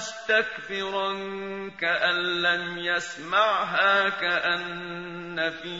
مستكبرا كأن لم يسمعها كأن في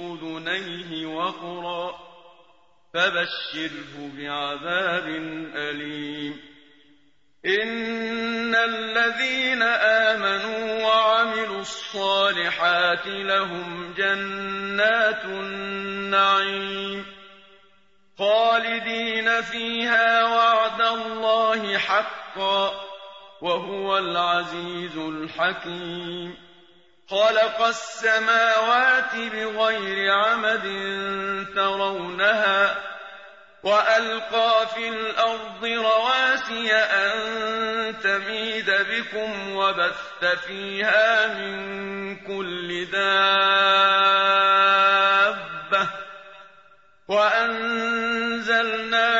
أذنيه وقرا فبشره بعذاب أليم. إن الذين آمنوا وعملوا الصالحات لهم جنات النعيم خالدين فيها وعد الله حقا وهو العزيز الحكيم. خلق السماوات بغير عمد ترونها وألقى في الأرض رواسي أن تميد بكم وبث فيها من كل دابة. وأنزلنا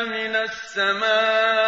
من السماء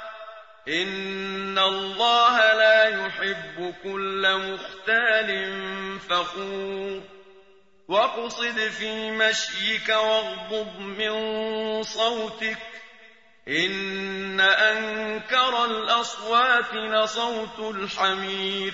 إِنَّ اللَّهَ لَا يُحِبُّ كُلَّ مُخْتَالٍ فَخُورٍ وَاقْصِدْ فِي مَشْيِكَ وَاغْضُضْ مِن صَوْتِكَ ۚ إِنَّ أَنكَرَ الْأَصْوَاتِ لَصَوْتُ الْحَمِيرِ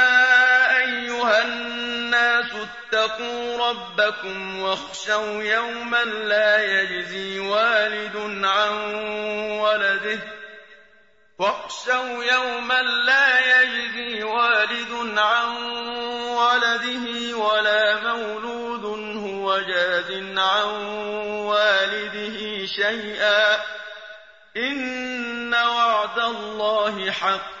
اتَّقُوا رَبَّكُمْ وَاخْشَوْا يَوْمًا لَّا يَجْزِي وَالِدٌ عَن وَلَدِهِ وَاخْشَوْا يَوْمًا لَّا يَجْزِي وَالِدٌ عَن وَلَدِهِ وَلَا مَوْلُودٌ هُوَ جَازٍ عَن وَالِدِهِ شَيْئًا ۚ إِنَّ وَعْدَ اللَّهِ حَقٌّ ۖ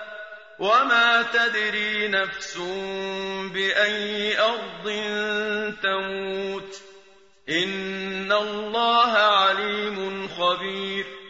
وما تدري نفس بأي أرض تموت إن الله عليم خبير